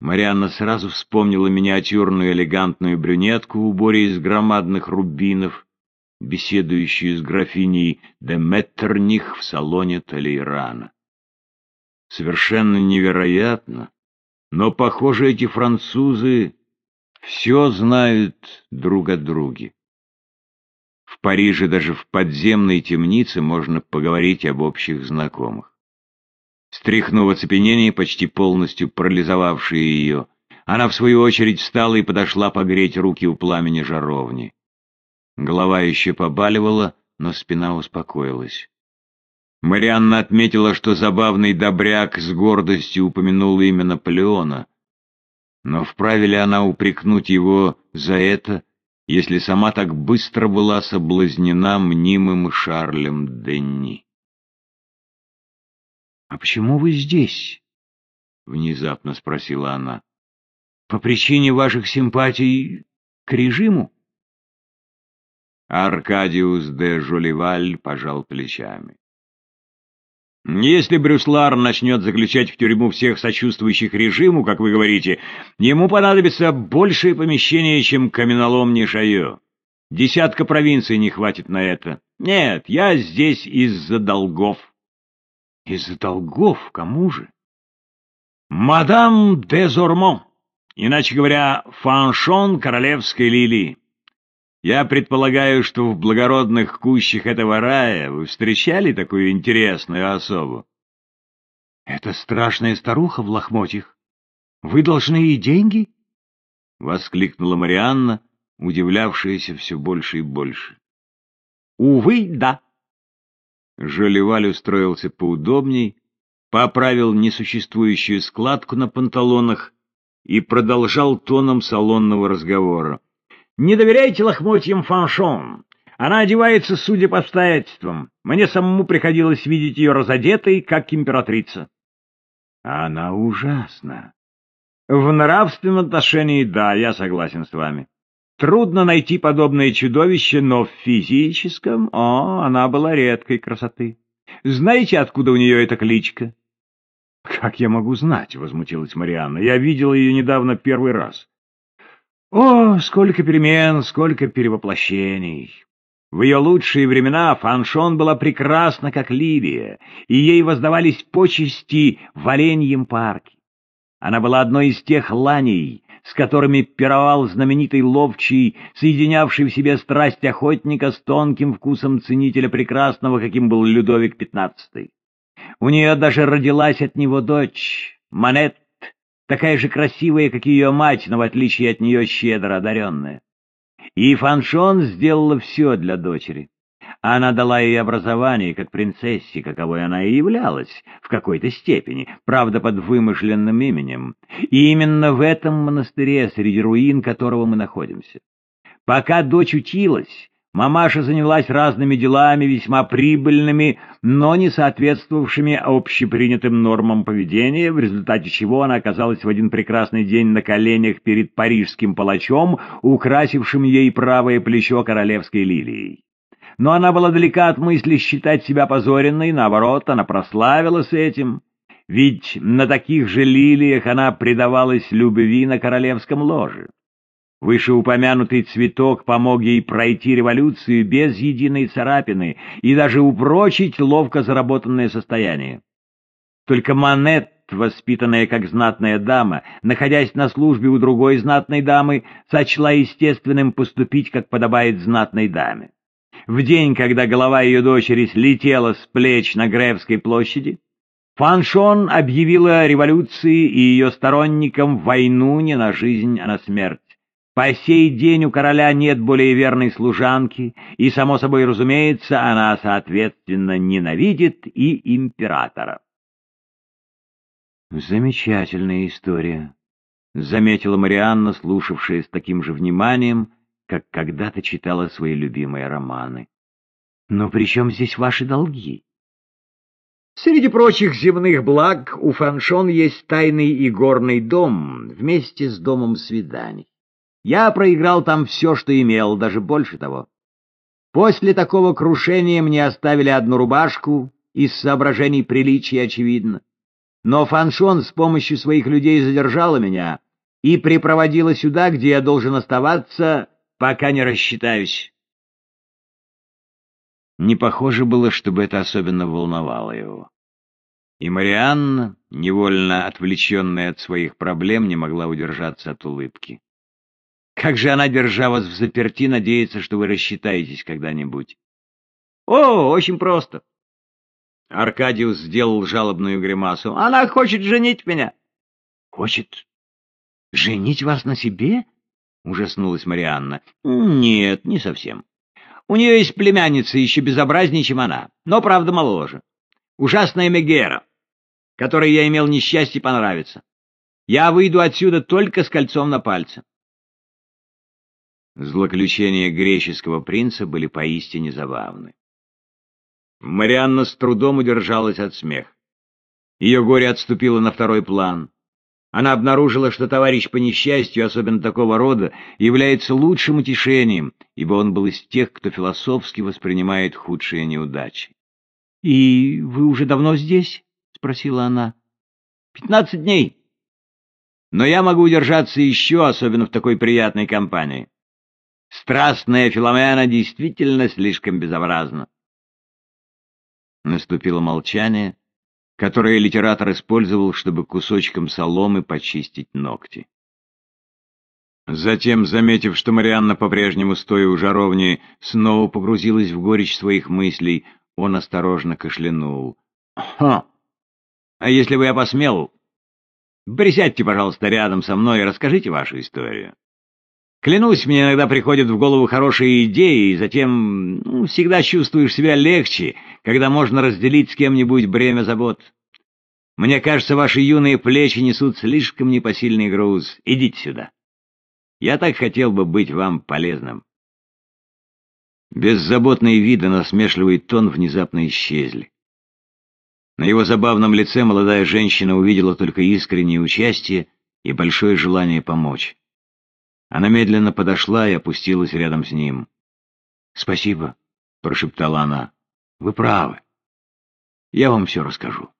Марианна сразу вспомнила миниатюрную элегантную брюнетку в уборе из громадных рубинов, беседующую с графиней де Меттерних в салоне Толейрана. Совершенно невероятно, но, похоже, эти французы все знают друг о друге. В Париже даже в подземной темнице можно поговорить об общих знакомых. Стряхнув оцепенение, почти полностью парализовавшее ее, она в свою очередь встала и подошла погреть руки у пламени жаровни. Голова еще побаливала, но спина успокоилась. Марианна отметила, что забавный добряк с гордостью упомянул имя Наполеона. Но вправе ли она упрекнуть его за это, если сама так быстро была соблазнена мнимым Шарлем Денни? — А почему вы здесь? — внезапно спросила она. — По причине ваших симпатий к режиму? Аркадиус де Жолеваль пожал плечами. Если Брюслар начнет заключать в тюрьму всех сочувствующих режиму, как вы говорите, ему понадобится большее помещение, чем каменоломни Шайо. Десятка провинций не хватит на это. Нет, я здесь из-за долгов. Из-за долгов? Кому же? Мадам де Зормон, иначе говоря, фаншон королевской лилии. Я предполагаю, что в благородных кущах этого рая вы встречали такую интересную особу. Это страшная старуха в лохмотьях. Вы должны ей деньги? — воскликнула Марианна, удивлявшаяся все больше и больше. — Увы, да. Жолеваль устроился поудобней, поправил несуществующую складку на панталонах и продолжал тоном салонного разговора. «Не доверяйте лохмотьям фаншон. Она одевается, судя по обстоятельствам. Мне самому приходилось видеть ее разодетой, как императрица». «Она ужасна». «В нравственном отношении, да, я согласен с вами. Трудно найти подобное чудовище, но в физическом, о, она была редкой красоты. Знаете, откуда у нее эта кличка? — Как я могу знать? — возмутилась Марианна. — Я видел ее недавно первый раз. — О, сколько перемен, сколько перевоплощений! В ее лучшие времена Фаншон была прекрасна, как Ливия, и ей воздавались почести в Оленьем парке. Она была одной из тех ланей, с которыми пировал знаменитый ловчий, соединявший в себе страсть охотника с тонким вкусом ценителя прекрасного, каким был Людовик XV. У нее даже родилась от него дочь, Манет, такая же красивая, как ее мать, но в отличие от нее щедро одаренная. И Фаншон сделала все для дочери. Она дала ей образование как принцессе, каковой она и являлась, в какой-то степени, правда, под вымышленным именем. И именно в этом монастыре, среди руин которого мы находимся. Пока дочь училась, мамаша занялась разными делами, весьма прибыльными, но не соответствовавшими общепринятым нормам поведения, в результате чего она оказалась в один прекрасный день на коленях перед парижским палачом, украсившим ей правое плечо королевской лилией но она была далека от мысли считать себя позоренной, наоборот, она прославилась этим, ведь на таких же лилиях она предавалась любви на королевском ложе. Вышеупомянутый цветок помог ей пройти революцию без единой царапины и даже упрочить ловко заработанное состояние. Только Манет, воспитанная как знатная дама, находясь на службе у другой знатной дамы, сочла естественным поступить, как подобает знатной даме в день, когда голова ее дочери слетела с плеч на Гревской площади, Фаншон объявила революции и ее сторонникам войну не на жизнь, а на смерть. По сей день у короля нет более верной служанки, и, само собой разумеется, она, соответственно, ненавидит и императора. «Замечательная история», — заметила Марианна, слушавшая с таким же вниманием, как когда-то читала свои любимые романы. Но при чем здесь ваши долги? Среди прочих земных благ у Фаншон есть тайный игорный дом вместе с домом свиданий. Я проиграл там все, что имел, даже больше того. После такого крушения мне оставили одну рубашку, из соображений приличия, очевидно. но Фаншон с помощью своих людей задержала меня и припроводила сюда, где я должен оставаться, пока не рассчитаюсь. Не похоже было, чтобы это особенно волновало его. И Марианна, невольно отвлеченная от своих проблем, не могла удержаться от улыбки. Как же она, держа вас в заперти, надеется, что вы рассчитаетесь когда-нибудь? О, очень просто. Аркадиус сделал жалобную гримасу. Она хочет женить меня. Хочет женить вас на себе? Ужаснулась Марианна. Нет, не совсем. У нее есть племянница еще безобразнее, чем она, но, правда, моложе. Ужасная Мегера, которой я имел несчастье понравиться. Я выйду отсюда только с кольцом на пальце. Злоключения греческого принца были поистине забавны. Марианна с трудом удержалась от смеха. Ее горе отступило на второй план. Она обнаружила, что товарищ по несчастью, особенно такого рода, является лучшим утешением, ибо он был из тех, кто философски воспринимает худшие неудачи. — И вы уже давно здесь? — спросила она. — Пятнадцать дней. Но я могу удержаться еще, особенно в такой приятной компании. Страстная Филомена действительно слишком безобразна. Наступило молчание, которое литератор использовал, чтобы кусочком соломы почистить ногти. Затем, заметив, что Марианна по-прежнему, стоя у жаровни, снова погрузилась в горечь своих мыслей, он осторожно кашлянул. «Ха! А если бы я посмел, присядьте, пожалуйста, рядом со мной и расскажите вашу историю». Клянусь, мне иногда приходят в голову хорошие идеи, и затем ну, всегда чувствуешь себя легче, когда можно разделить с кем-нибудь бремя забот. Мне кажется, ваши юные плечи несут слишком непосильный груз. Идите сюда. Я так хотел бы быть вам полезным. Беззаботные виды, насмешливый тон внезапно исчезли. На его забавном лице молодая женщина увидела только искреннее участие и большое желание помочь. Она медленно подошла и опустилась рядом с ним. «Спасибо», — прошептала она. «Вы правы. Я вам все расскажу».